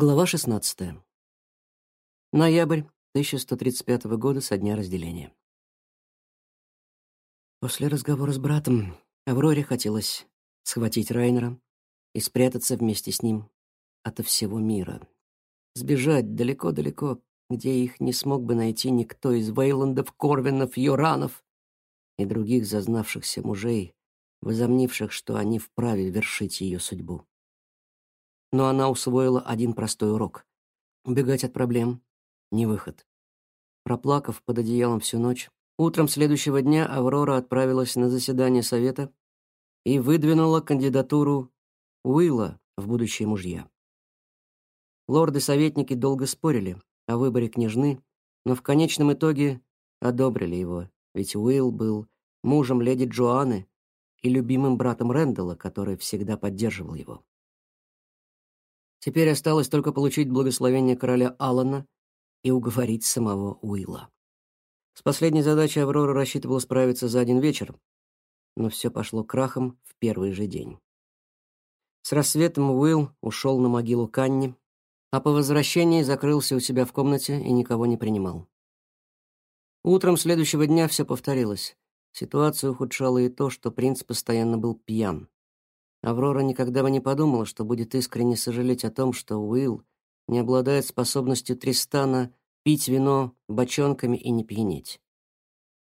Глава 16. Ноябрь 1135 года со дня разделения. После разговора с братом Авроре хотелось схватить Райнера и спрятаться вместе с ним ото всего мира. Сбежать далеко-далеко, где их не смог бы найти никто из Вейландов, Корвинов, Йоранов и других зазнавшихся мужей, возомнивших, что они вправе вершить ее судьбу но она усвоила один простой урок. Убегать от проблем — не выход. Проплакав под одеялом всю ночь, утром следующего дня Аврора отправилась на заседание совета и выдвинула кандидатуру Уилла в будущие мужья. Лорды-советники долго спорили о выборе княжны, но в конечном итоге одобрили его, ведь Уилл был мужем леди Джоанны и любимым братом Рэндалла, который всегда поддерживал его. Теперь осталось только получить благословение короля Алана и уговорить самого Уилла. С последней задачей Аврора рассчитывала справиться за один вечер, но все пошло крахом в первый же день. С рассветом Уилл ушел на могилу Канни, а по возвращении закрылся у себя в комнате и никого не принимал. Утром следующего дня все повторилось. Ситуацию ухудшало и то, что принц постоянно был пьян. Аврора никогда бы не подумала, что будет искренне сожалеть о том, что Уилл не обладает способностью Тристана пить вино бочонками и не пьянеть.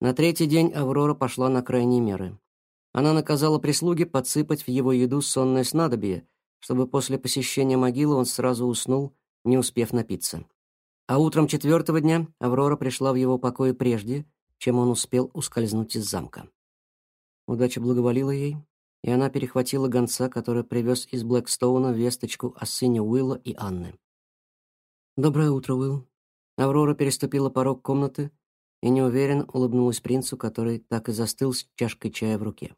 На третий день Аврора пошла на крайние меры. Она наказала прислуге подсыпать в его еду сонное снадобье, чтобы после посещения могилы он сразу уснул, не успев напиться. А утром четвертого дня Аврора пришла в его покои прежде, чем он успел ускользнуть из замка. Удача благоволила ей, и она перехватила гонца, который привез из Блэкстоуна весточку о сыне Уилла и Анны. «Доброе утро, Уилл». Аврора переступила порог комнаты и неуверенно улыбнулась принцу, который так и застыл с чашкой чая в руке.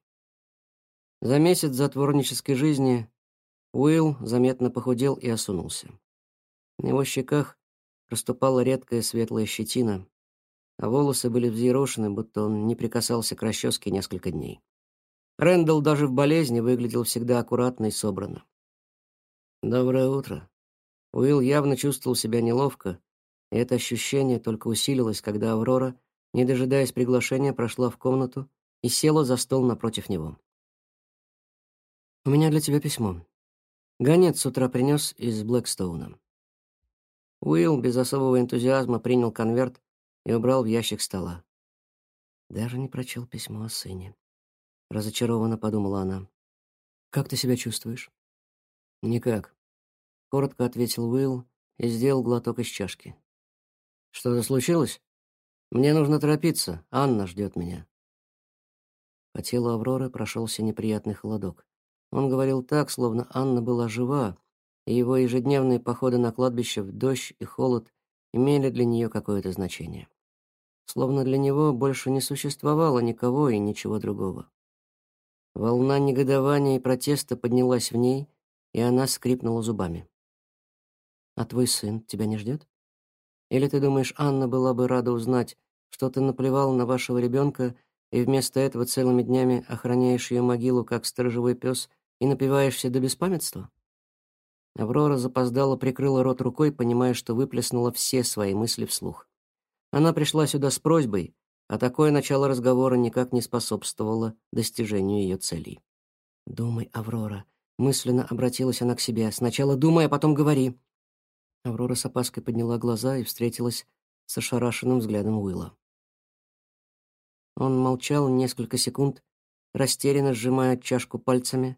За месяц затворнической жизни Уилл заметно похудел и осунулся. На его щеках проступала редкая светлая щетина, а волосы были взъерошены, будто он не прикасался к расческе несколько дней. Рэндалл даже в болезни выглядел всегда аккуратно и собранно. «Доброе утро». Уилл явно чувствовал себя неловко, и это ощущение только усилилось, когда Аврора, не дожидаясь приглашения, прошла в комнату и села за стол напротив него. «У меня для тебя письмо. Гонец с утра принес из Блэкстоуна». Уилл без особого энтузиазма принял конверт и убрал в ящик стола. Даже не прочел письмо о сыне разочарованно подумала она. Как ты себя чувствуешь? Никак, коротко ответил Уилл и сделал глоток из чашки. Что-то случилось? Мне нужно торопиться. Анна ждет меня. По телу Авроры прошелся неприятный холодок. Он говорил так, словно Анна была жива, и его ежедневные походы на кладбище в дождь и холод имели для нее какое-то значение. Словно для него больше не существовало никого и ничего другого. Волна негодования и протеста поднялась в ней, и она скрипнула зубами. «А твой сын тебя не ждет? Или ты думаешь, Анна была бы рада узнать, что ты наплевал на вашего ребенка и вместо этого целыми днями охраняешь ее могилу, как сторожевой пес, и напиваешься до беспамятства?» Аврора запоздала, прикрыла рот рукой, понимая, что выплеснула все свои мысли вслух. Она пришла сюда с просьбой, а такое начало разговора никак не способствовало достижению ее целей. «Думай, Аврора», — мысленно обратилась она к себе. «Сначала думай, а потом говори». Аврора с опаской подняла глаза и встретилась с ошарашенным взглядом Уилла. Он молчал несколько секунд, растерянно сжимая чашку пальцами,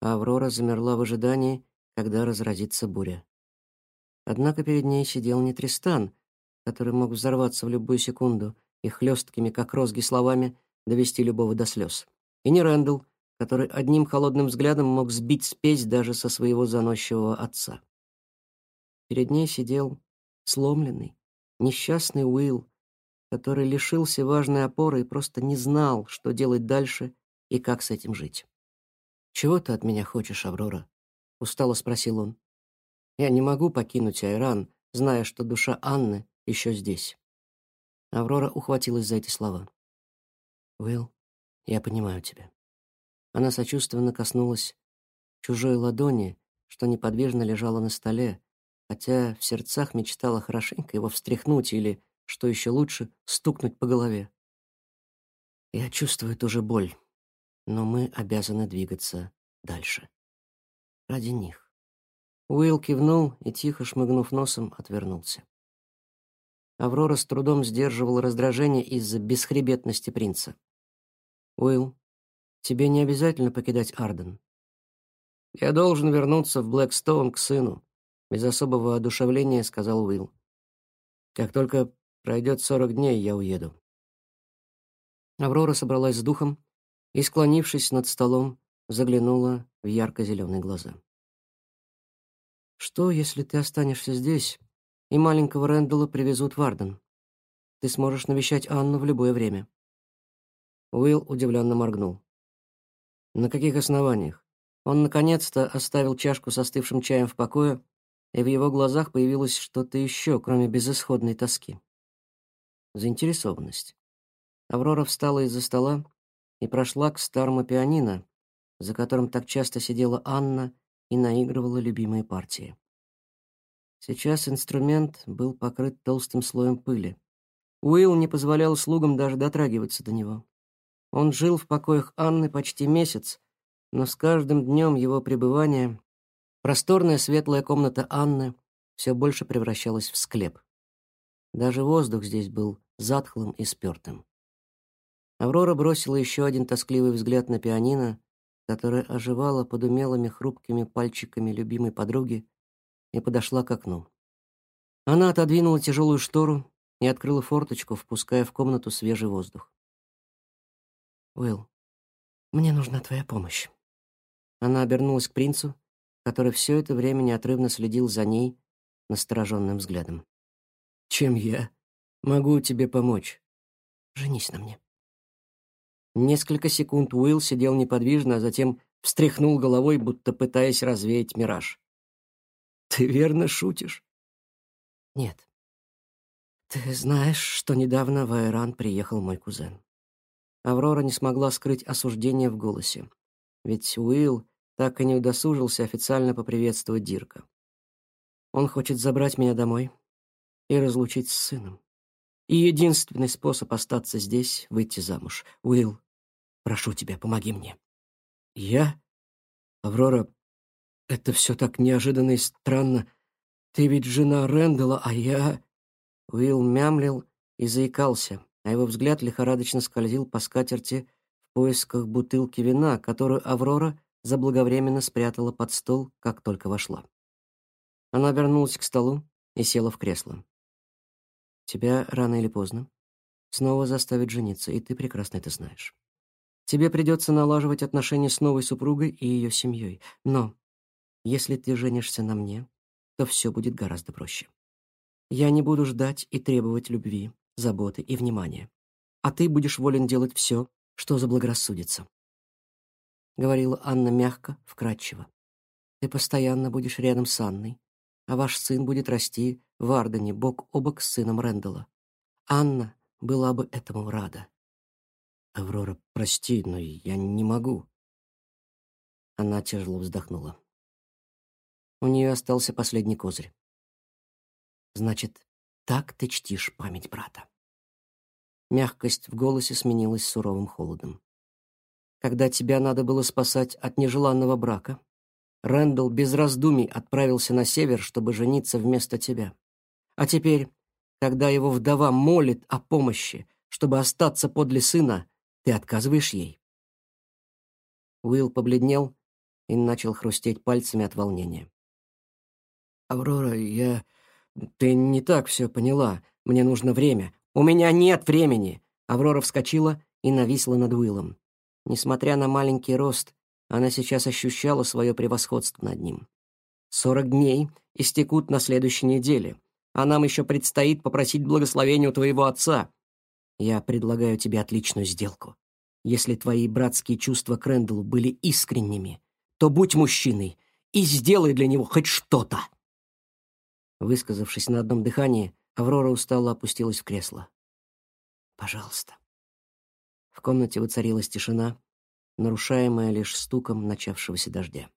а Аврора замерла в ожидании, когда разразится буря. Однако перед ней сидел не Тристан, который мог взорваться в любую секунду, и хлесткими, как розги, словами довести любого до слез. И не Рэндалл, который одним холодным взглядом мог сбить спесь даже со своего заносчивого отца. Перед ней сидел сломленный, несчастный Уилл, который лишился важной опоры и просто не знал, что делать дальше и как с этим жить. «Чего ты от меня хочешь, Аврора?» — устало спросил он. «Я не могу покинуть Айран, зная, что душа Анны еще здесь». Аврора ухватилась за эти слова. «Уилл, я понимаю тебя». Она сочувственно коснулась чужой ладони, что неподвижно лежала на столе, хотя в сердцах мечтала хорошенько его встряхнуть или, что еще лучше, стукнуть по голове. Я чувствую ту же боль, но мы обязаны двигаться дальше. Ради них. Уилл кивнул и, тихо шмыгнув носом, отвернулся. Аврора с трудом сдерживала раздражение из-за бесхребетности принца. «Уилл, тебе не обязательно покидать Арден. Я должен вернуться в Блэкстоун к сыну», — без особого одушевления сказал Уилл. «Как только пройдет сорок дней, я уеду». Аврора собралась с духом и, склонившись над столом, заглянула в ярко-зеленые глаза. «Что, если ты останешься здесь и маленького Рэндалла привезут в Арден. Ты сможешь навещать Анну в любое время». Уилл удивленно моргнул. «На каких основаниях?» Он наконец-то оставил чашку с остывшим чаем в покое, и в его глазах появилось что-то еще, кроме безысходной тоски. Заинтересованность. Аврора встала из-за стола и прошла к старому пианино, за которым так часто сидела Анна и наигрывала любимые партии. Сейчас инструмент был покрыт толстым слоем пыли. Уилл не позволял слугам даже дотрагиваться до него. Он жил в покоях Анны почти месяц, но с каждым днем его пребывания просторная светлая комната Анны все больше превращалась в склеп. Даже воздух здесь был затхлым и спертым. Аврора бросила еще один тоскливый взгляд на пианино, которое оживало под умелыми хрупкими пальчиками любимой подруги и подошла к окну. Она отодвинула тяжелую штору и открыла форточку, впуская в комнату свежий воздух. «Уилл, мне нужна твоя помощь». Она обернулась к принцу, который все это время неотрывно следил за ней настороженным взглядом. «Чем я могу тебе помочь?» «Женись на мне». Несколько секунд Уилл сидел неподвижно, а затем встряхнул головой, будто пытаясь развеять мираж. Ты верно шутишь? Нет. Ты знаешь, что недавно в Айран приехал мой кузен. Аврора не смогла скрыть осуждение в голосе. Ведь Уилл так и не удосужился официально поприветствовать Дирка. Он хочет забрать меня домой и разлучить с сыном. И единственный способ остаться здесь — выйти замуж. Уилл, прошу тебя, помоги мне. Я? Аврора это все так неожиданно и странно. Ты ведь жена Рэндала, а я...» Уилл мямлил и заикался, а его взгляд лихорадочно скользил по скатерти в поисках бутылки вина, которую Аврора заблаговременно спрятала под стол, как только вошла. Она вернулась к столу и села в кресло. «Тебя рано или поздно снова заставят жениться, и ты прекрасно это знаешь. Тебе придется налаживать отношения с новой супругой и ее семьей, но если ты женишься на мне, то все будет гораздо проще. Я не буду ждать и требовать любви, заботы и внимания. А ты будешь волен делать все, что заблагорассудится. Говорила Анна мягко, вкрадчиво. Ты постоянно будешь рядом с Анной, а ваш сын будет расти в Ардене бок о бок с сыном Рэндалла. Анна была бы этому рада. Аврора, прости, но я не могу. Она тяжело вздохнула. У нее остался последний козырь. Значит, так ты чтишь память брата. Мягкость в голосе сменилась суровым холодом. Когда тебя надо было спасать от нежеланного брака, Рэндалл без раздумий отправился на север, чтобы жениться вместо тебя. А теперь, когда его вдова молит о помощи, чтобы остаться подле сына, ты отказываешь ей. Уилл побледнел и начал хрустеть пальцами от волнения. «Аврора, я... Ты не так все поняла. Мне нужно время». «У меня нет времени!» Аврора вскочила и нависла над Уиллом. Несмотря на маленький рост, она сейчас ощущала свое превосходство над ним. «Сорок дней истекут на следующей неделе, а нам еще предстоит попросить благословения у твоего отца. Я предлагаю тебе отличную сделку. Если твои братские чувства к Рэндаллу были искренними, то будь мужчиной и сделай для него хоть что-то». Высказавшись на одном дыхании, Аврора устало опустилась в кресло. «Пожалуйста». В комнате воцарилась тишина, нарушаемая лишь стуком начавшегося дождя.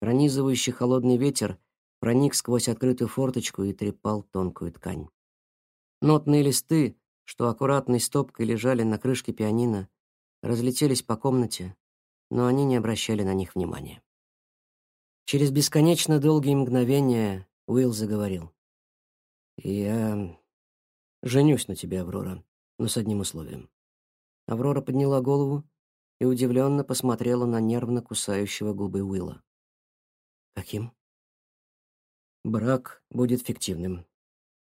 Пронизывающий холодный ветер проник сквозь открытую форточку и трепал тонкую ткань. Нотные листы, что аккуратной стопкой лежали на крышке пианино, разлетелись по комнате, но они не обращали на них внимания. Через бесконечно долгие мгновения Уилл заговорил. «Я женюсь на тебе, Аврора, но с одним условием». Аврора подняла голову и удивленно посмотрела на нервно кусающего губы Уилла. «Каким?» «Брак будет фиктивным.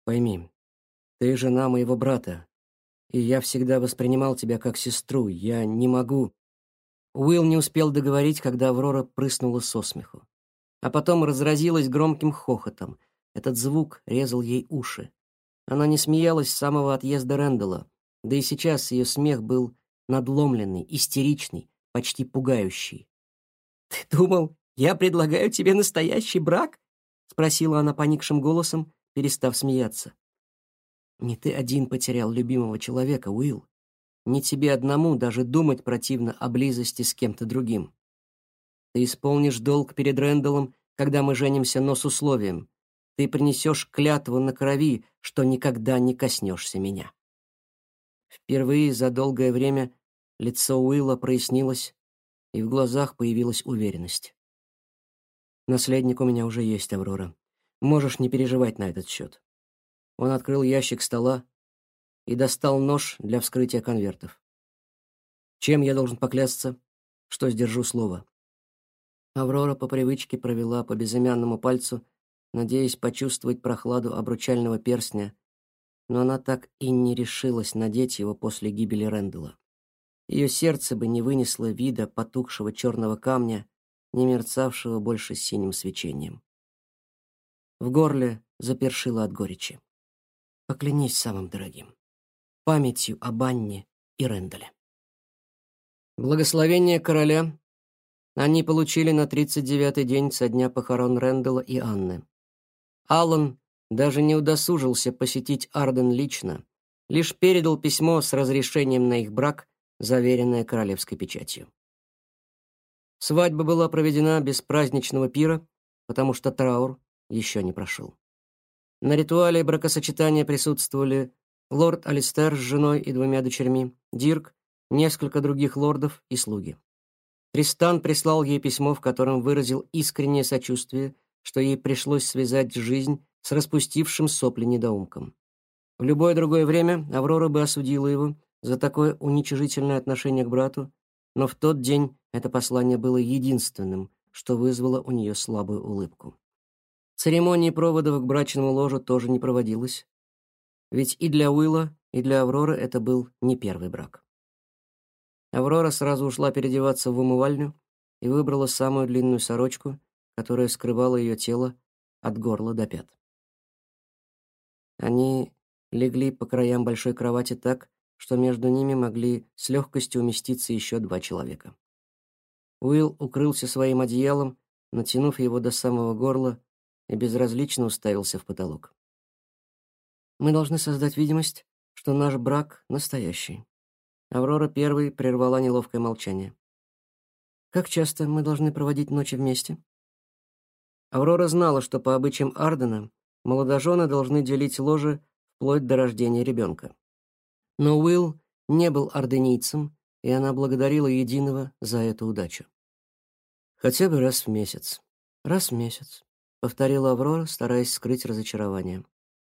Пойми, ты жена моего брата, и я всегда воспринимал тебя как сестру. Я не могу...» Уилл не успел договорить, когда Аврора прыснула со смеху. А потом разразилась громким хохотом. Этот звук резал ей уши. Она не смеялась с самого отъезда Рэндалла, да и сейчас ее смех был надломленный, истеричный, почти пугающий. «Ты думал, я предлагаю тебе настоящий брак?» — спросила она поникшим голосом, перестав смеяться. «Не ты один потерял любимого человека, Уилл. Не тебе одному даже думать противно о близости с кем-то другим. Ты исполнишь долг перед Рэндаллом, когда мы женимся, но с условием. Ты принесешь клятву на крови, что никогда не коснешься меня». Впервые за долгое время лицо Уилла прояснилось, и в глазах появилась уверенность. «Наследник у меня уже есть, Аврора. Можешь не переживать на этот счет». Он открыл ящик стола и достал нож для вскрытия конвертов. Чем я должен поклясться, что сдержу слово? Аврора по привычке провела по безымянному пальцу, надеясь почувствовать прохладу обручального перстня, но она так и не решилась надеть его после гибели Рэндала. Ее сердце бы не вынесло вида потухшего черного камня, не мерцавшего больше синим свечением. В горле запершило от горечи. Поклянись самым дорогим памятью об Анне и Рэндале. Благословение короля они получили на 39-й день со дня похорон Рэндала и Анны. Аллан даже не удосужился посетить Арден лично, лишь передал письмо с разрешением на их брак, заверенное королевской печатью. Свадьба была проведена без праздничного пира, потому что траур еще не прошел. На ритуале бракосочетания присутствовали лорд Алистер с женой и двумя дочерьми, Дирк, несколько других лордов и слуги. Тристан прислал ей письмо, в котором выразил искреннее сочувствие, что ей пришлось связать жизнь с распустившим сопли недоумком. В любое другое время Аврора бы осудила его за такое уничижительное отношение к брату, но в тот день это послание было единственным, что вызвало у нее слабую улыбку. Церемонии проводов к брачному ложу тоже не проводилось, ведь и для Уилла, и для Авроры это был не первый брак. Аврора сразу ушла переодеваться в умывальню и выбрала самую длинную сорочку, которая скрывала ее тело от горла до пят. Они легли по краям большой кровати так, что между ними могли с легкостью уместиться еще два человека. Уилл укрылся своим одеялом, натянув его до самого горла, и безразлично уставился в потолок. Мы должны создать видимость, что наш брак настоящий. Аврора первой прервала неловкое молчание. Как часто мы должны проводить ночи вместе? Аврора знала, что по обычаям Ардена молодожены должны делить ложе вплоть до рождения ребенка. Но Уилл не был орденийцем, и она благодарила Единого за эту удачу. «Хотя бы раз в месяц». «Раз в месяц», — повторила Аврора, стараясь скрыть разочарование.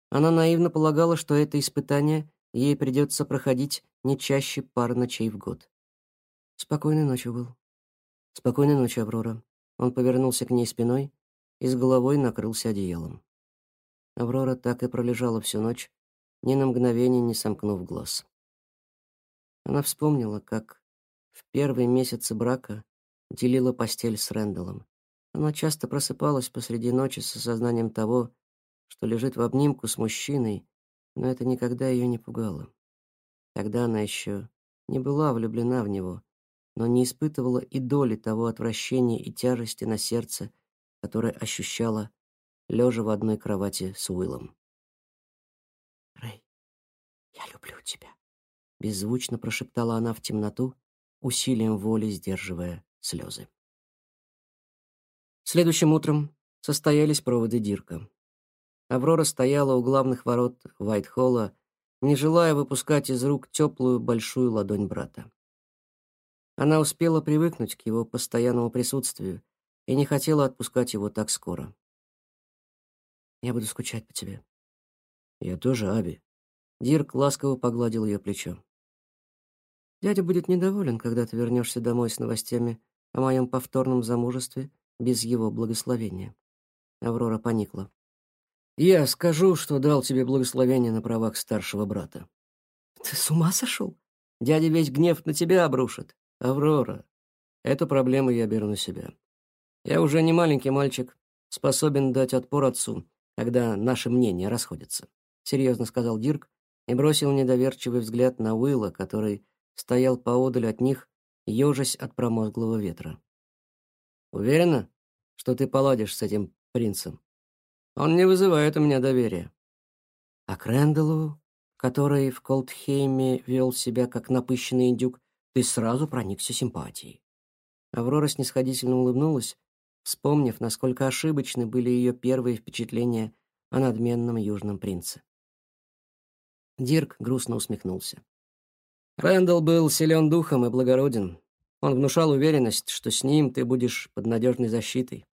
Она наивно полагала, что это испытание ей придется проходить не чаще пары ночей в год. Спокойной ночи, Уилл. Спокойной ночи, Аврора. Он повернулся к ней спиной и с головой накрылся одеялом. Аврора так и пролежала всю ночь, ни на мгновение не сомкнув глаз. Она вспомнила, как в первые месяцы брака делила постель с Рэндаллом. Она часто просыпалась посреди ночи с осознанием того, что лежит в обнимку с мужчиной, но это никогда ее не пугало. Тогда она еще не была влюблена в него, но не испытывала и доли того отвращения и тяжести на сердце, которое ощущала, лежа в одной кровати с Уиллом. «Рэй, я люблю тебя», — беззвучно прошептала она в темноту, усилием воли сдерживая слезы. Следующим утром состоялись проводы Дирка. Аврора стояла у главных ворот Вайтхолла, не желая выпускать из рук теплую большую ладонь брата. Она успела привыкнуть к его постоянному присутствию и не хотела отпускать его так скоро. «Я буду скучать по тебе». «Я тоже, Аби». Дирк ласково погладил ее плечо. «Дядя будет недоволен, когда ты вернешься домой с новостями о моем повторном замужестве без его благословения». Аврора поникла. «Я скажу, что дал тебе благословение на правах старшего брата». «Ты с ума сошел? Дядя весь гнев на тебя обрушит. Аврора, эту проблему я беру на себя. Я уже не маленький мальчик, способен дать отпор отцу, когда наши мнения расходятся», — серьезно сказал Дирк и бросил недоверчивый взгляд на Уилла, который стоял поодаль от них, ежась от промозглого ветра. «Уверена, что ты поладишь с этим принцем? Он не вызывает у меня доверия». А к который в Колдхейме вел себя как напыщенный индюк, ты сразу проникся симпатией. Аврора снисходительно улыбнулась, вспомнив, насколько ошибочны были ее первые впечатления о надменном южном принце. Дирк грустно усмехнулся. Рэндалл был силен духом и благороден. Он внушал уверенность, что с ним ты будешь под надежной защитой.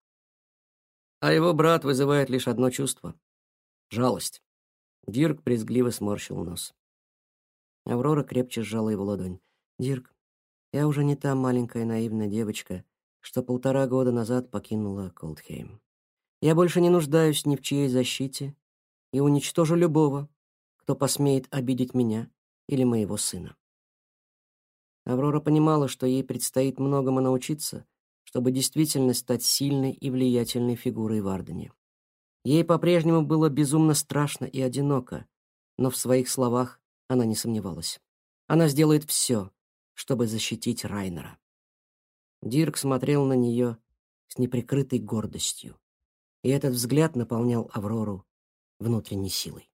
А его брат вызывает лишь одно чувство — жалость. Дирк брезгливо сморщил нос. Аврора крепче сжала его ладонь. «Дирк, я уже не та маленькая наивная девочка, что полтора года назад покинула Колдхейм. Я больше не нуждаюсь ни в чьей защите и уничтожу любого, кто посмеет обидеть меня или моего сына. Аврора понимала, что ей предстоит многому научиться, чтобы действительно стать сильной и влиятельной фигурой в Ардене. Ей по-прежнему было безумно страшно и одиноко, но в своих словах она не сомневалась. Она сделает все, чтобы защитить Райнера. Дирк смотрел на нее с неприкрытой гордостью, и этот взгляд наполнял Аврору внутренней силой.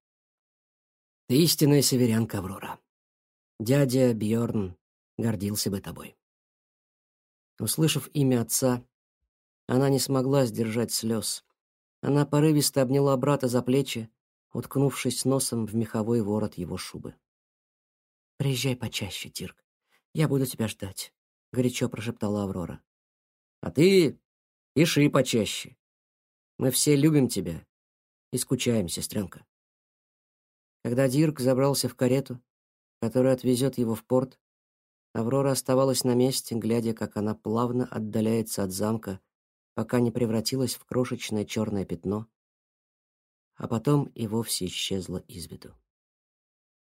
«Ты истинная северянка, Аврора. Дядя Бьорн гордился бы тобой. Услышав имя отца, она не смогла сдержать слез. Она порывисто обняла брата за плечи, уткнувшись носом в меховой ворот его шубы. «Приезжай почаще, Тирк. Я буду тебя ждать», — горячо прошептала Аврора. «А ты пиши почаще. Мы все любим тебя и скучаем, сестренка». Когда Дирк забрался в карету, которая отвезет его в порт, Аврора оставалась на месте, глядя, как она плавно отдаляется от замка, пока не превратилась в крошечное черное пятно, а потом и вовсе исчезла из виду.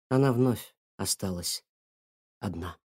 Она вновь осталась одна.